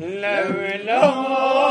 Love and.